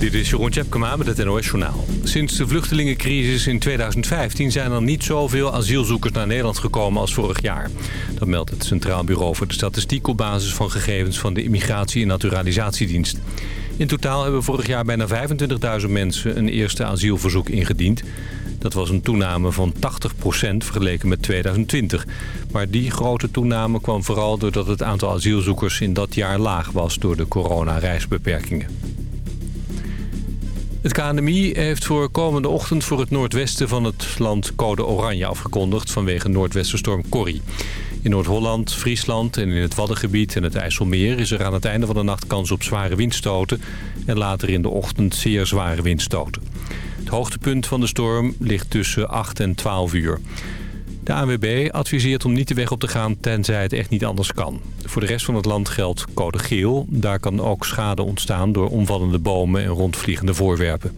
Dit is Jeroen Tjepkema met het NOS Journaal. Sinds de vluchtelingencrisis in 2015 zijn er niet zoveel asielzoekers naar Nederland gekomen als vorig jaar. Dat meldt het Centraal Bureau voor de Statistiek op basis van gegevens van de Immigratie- en Naturalisatiedienst. In totaal hebben vorig jaar bijna 25.000 mensen een eerste asielverzoek ingediend. Dat was een toename van 80% vergeleken met 2020. Maar die grote toename kwam vooral doordat het aantal asielzoekers in dat jaar laag was door de coronareisbeperkingen. Het KNMI heeft voor komende ochtend voor het noordwesten van het land code oranje afgekondigd vanwege noordwesterstorm Corrie. In Noord-Holland, Friesland en in het Waddengebied en het IJsselmeer is er aan het einde van de nacht kans op zware windstoten en later in de ochtend zeer zware windstoten. Het hoogtepunt van de storm ligt tussen 8 en 12 uur. De ANWB adviseert om niet de weg op te gaan tenzij het echt niet anders kan. Voor de rest van het land geldt code geel. Daar kan ook schade ontstaan door omvallende bomen en rondvliegende voorwerpen.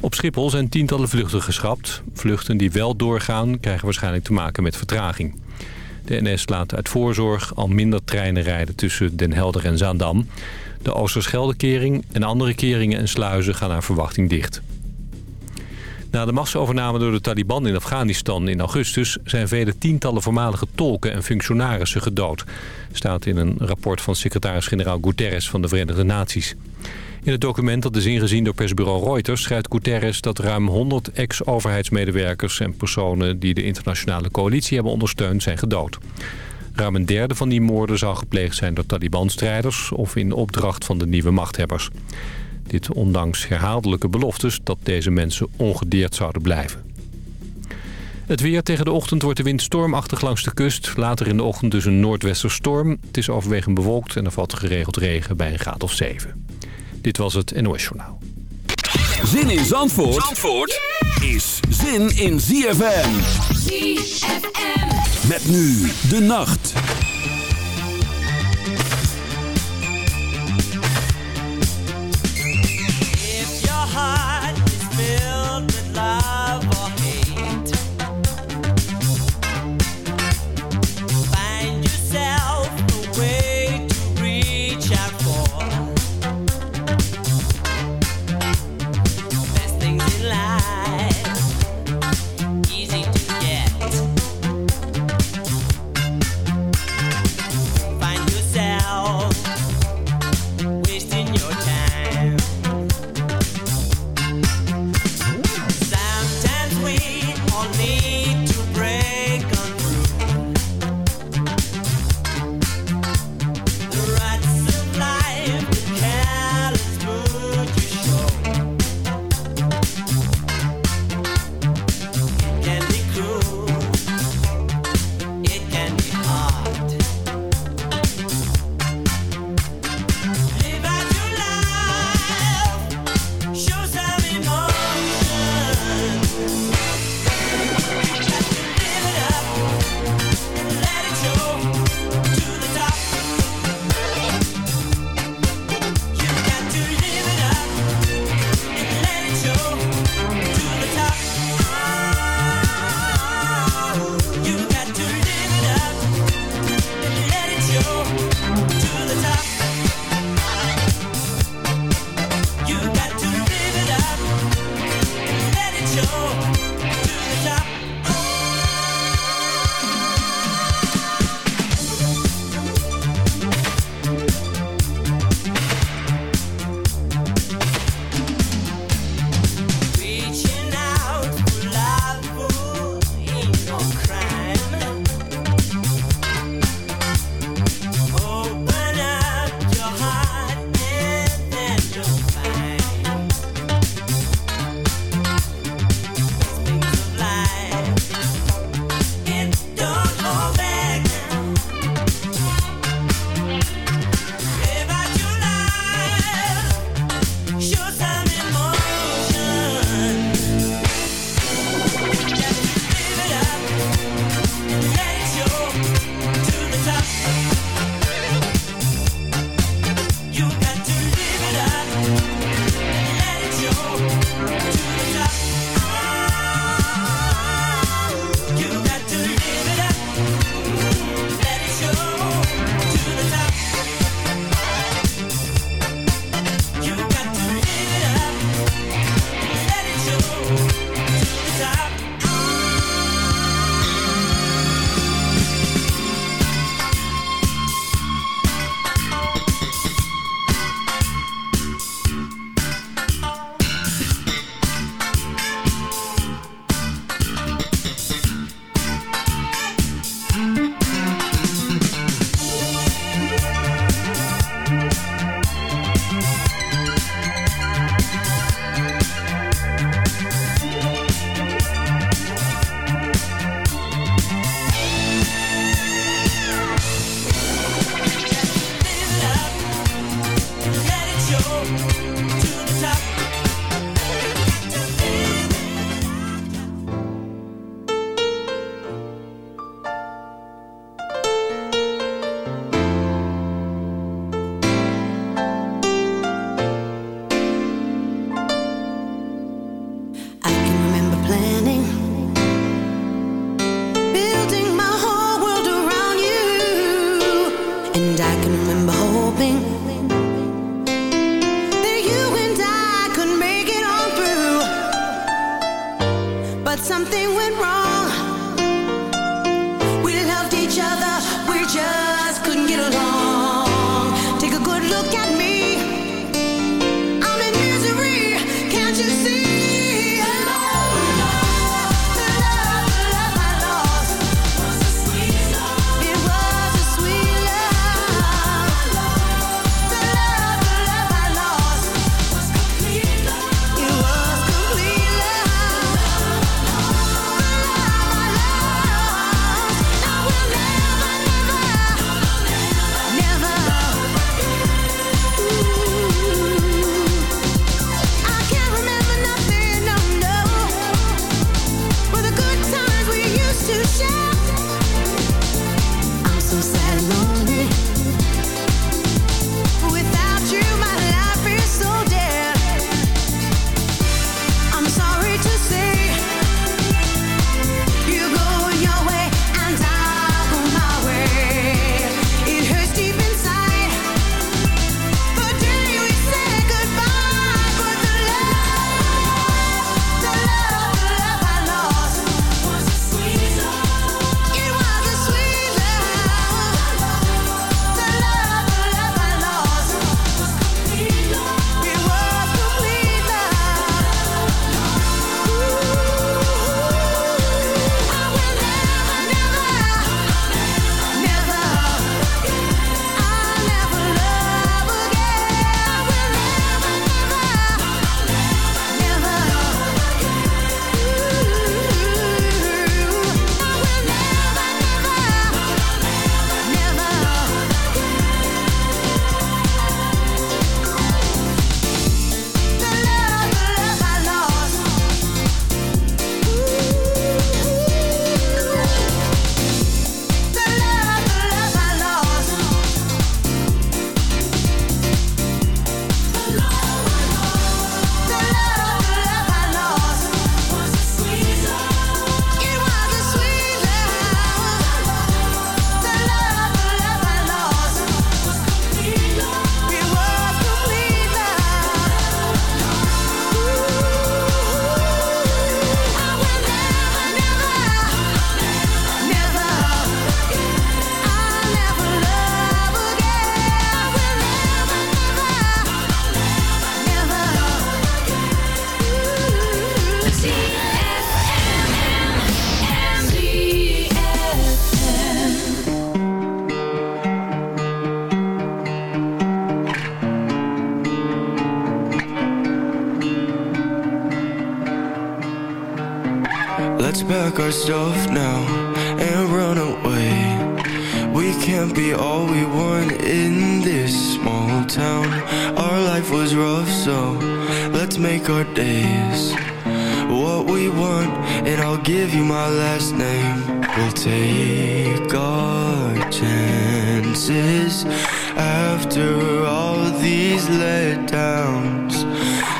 Op Schiphol zijn tientallen vluchten geschrapt. Vluchten die wel doorgaan krijgen waarschijnlijk te maken met vertraging. De NS laat uit voorzorg al minder treinen rijden tussen Den Helder en Zaandam. De Oosterscheldekering en andere keringen en sluizen gaan naar verwachting dicht. Na de machtsovername door de Taliban in Afghanistan in augustus... zijn vele tientallen voormalige tolken en functionarissen gedood. Staat in een rapport van secretaris-generaal Guterres van de Verenigde Naties. In het document dat is ingezien door persbureau Reuters... schrijft Guterres dat ruim 100 ex-overheidsmedewerkers... en personen die de internationale coalitie hebben ondersteund zijn gedood. Ruim een derde van die moorden zou gepleegd zijn door Taliban-strijders... of in opdracht van de nieuwe machthebbers. Dit ondanks herhaaldelijke beloftes dat deze mensen ongedeerd zouden blijven. Het weer tegen de ochtend wordt de wind stormachtig langs de kust. Later in de ochtend dus een noordwesterstorm. Het is overwegend bewolkt en er valt geregeld regen bij een graad of 7. Dit was het NOS Journaal. Zin in Zandvoort, Zandvoort is zin in ZFM. ZFM. Met nu de nacht. can't be all we want in this small town. Our life was rough, so let's make our days What we want, and I'll give you my last name. We'll take our chances After all these letdowns.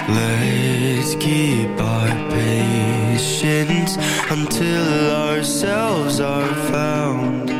Let's keep our patience Until ourselves are found.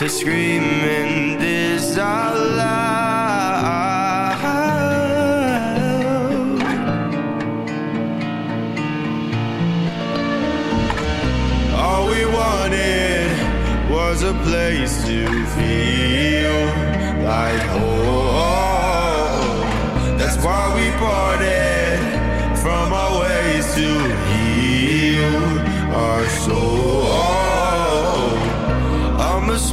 To screaming this out loud. All we wanted was a place to feel like home. That's why we parted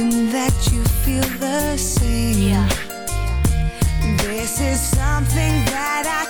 hoping that you feel the same. Yeah. This is something that I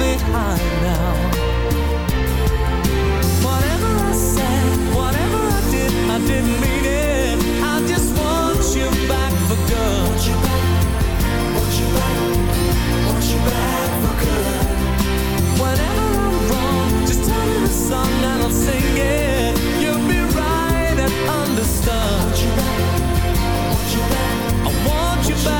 behind now. Whatever I said, whatever I did, I didn't mean it. I just want you back for good. Want you back, want you back, want you back for good. Whenever I'm wrong, just tell me the song and I'll sing it. You'll be right and understood. Want you back, want you back, I want you back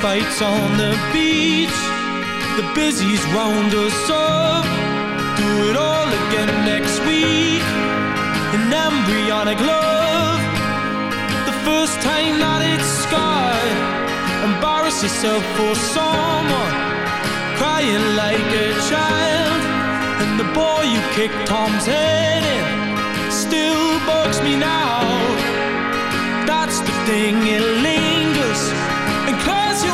fights on the beach. The busies round us up. Do it all again next week. An embryonic love. The first time that it's scarred. Embarrass yourself for someone. Crying like a child. And the boy you kicked Tom's head in still bugs me now. That's the thing, it lingers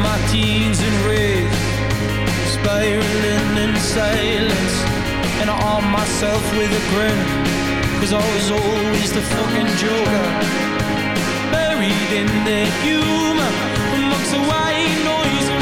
My teens in rage, spiraling in silence, and I arm myself with a grin, cause I was always the fucking joker, buried in the humor, amongst the white noise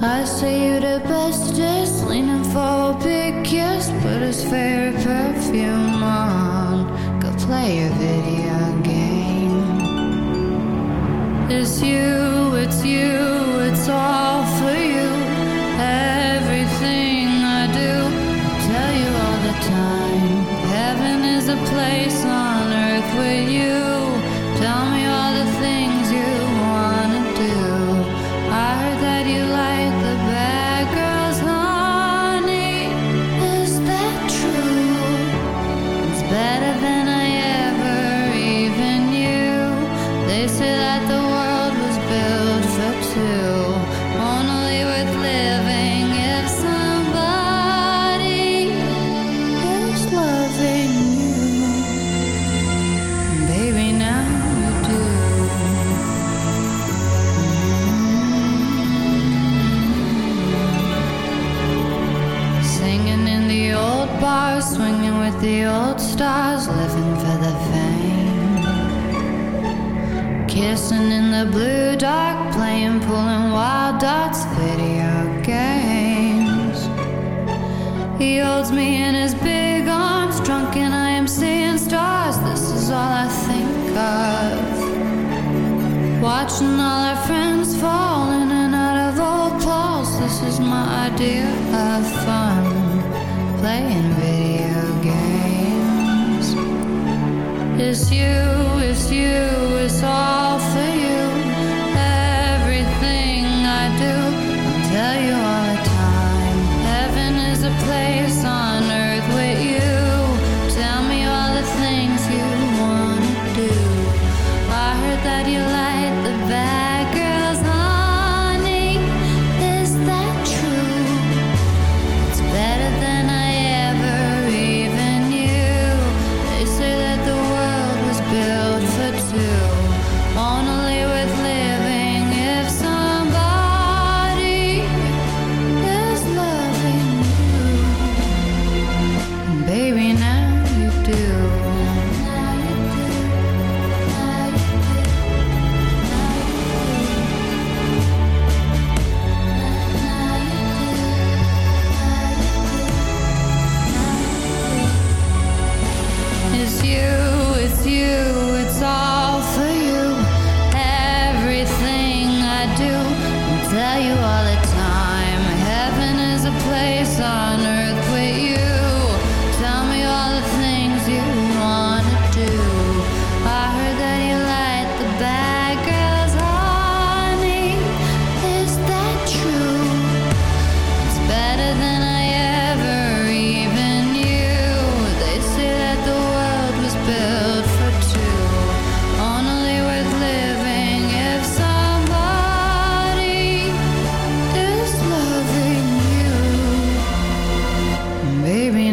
I say you're the bestest, leaning for a big kiss, put his favorite perfume on, go play a video game. It's you, it's you, it's all for you. Everything I do, I tell you all the time. Heaven is a place on earth with you. Tell me the old stars, living for the fame. Kissing in the blue dark, playing, pulling wild dots, video games. He holds me in his big arms, drunk, and I am seeing stars. This is all I think of. Watching all our friends fall in and out of old clothes. This is my idea of fun. Playing video games. It's you, it's you, it's all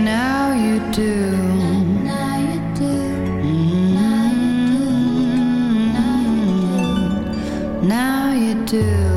now you do. Now you do. Mm-hmm. Now you do. Now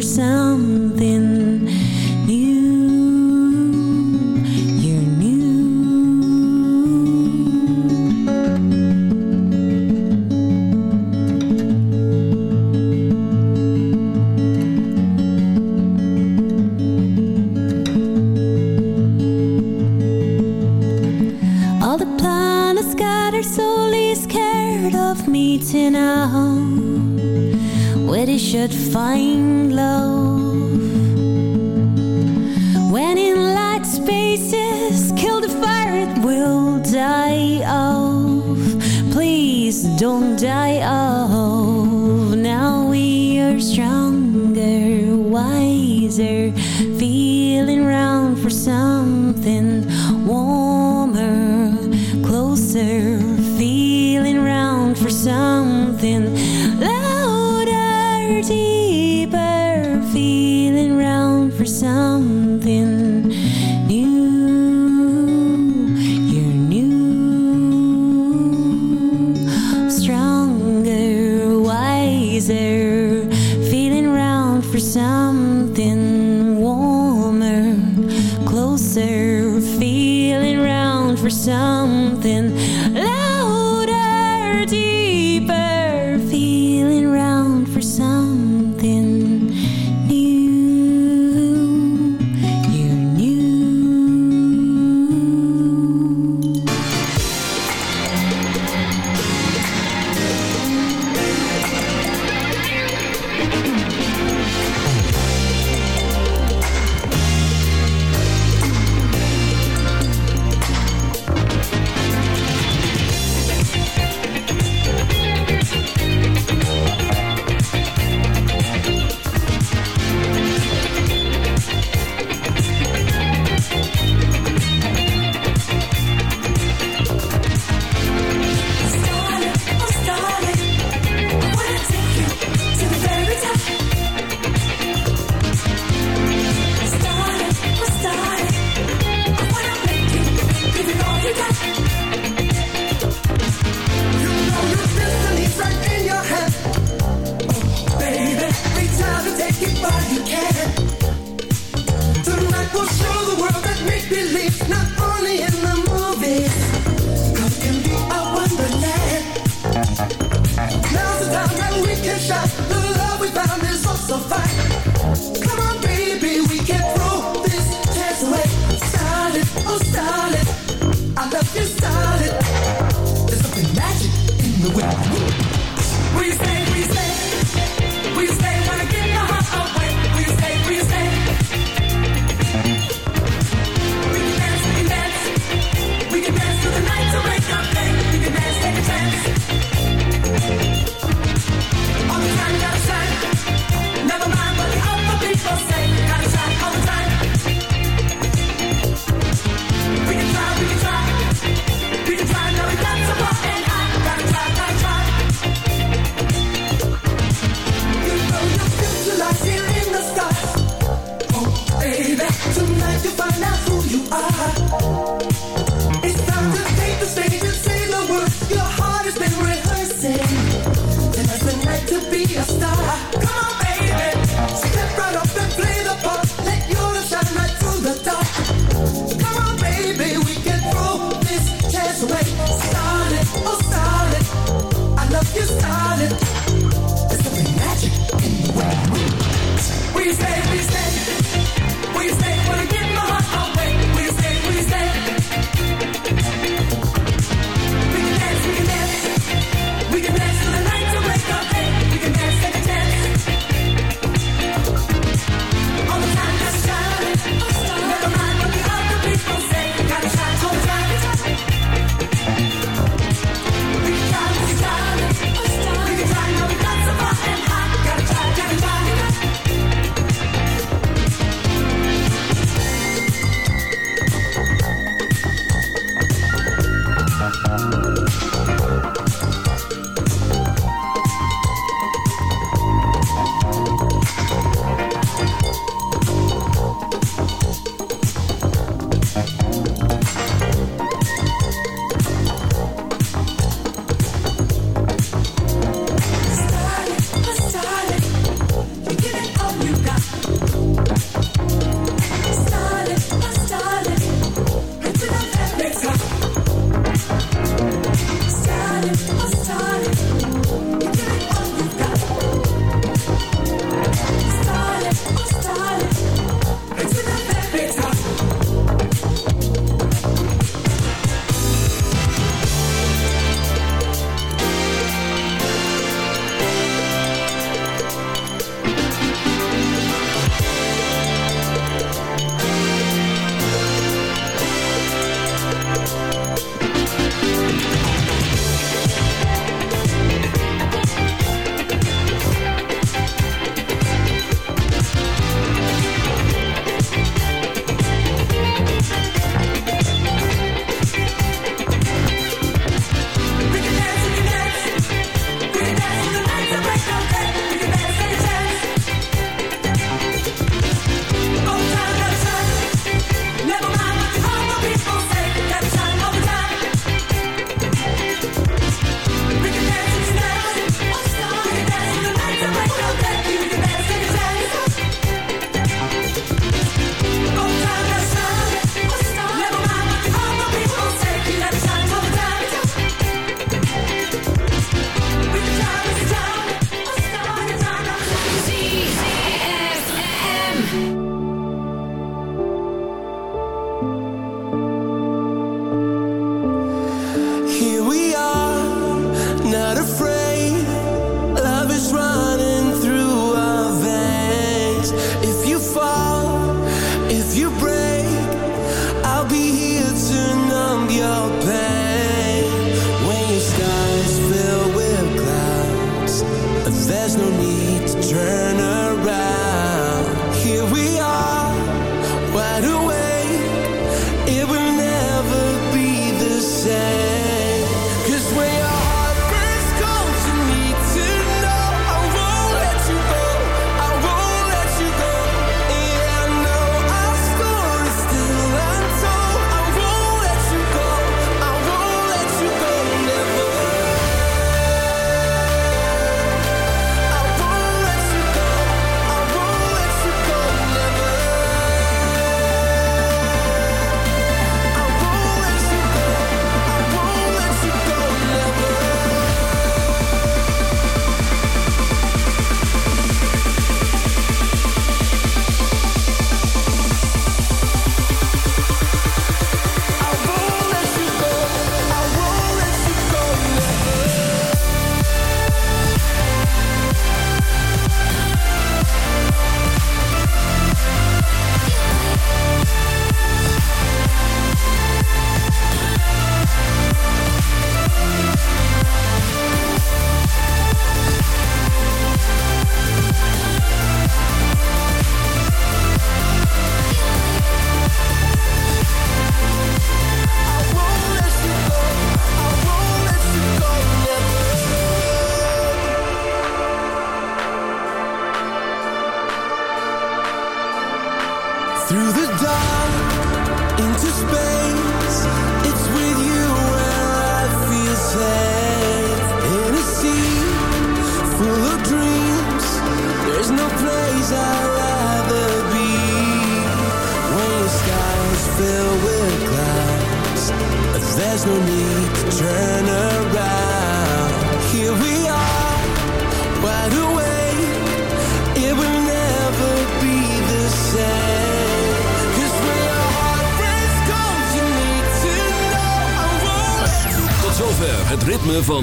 for something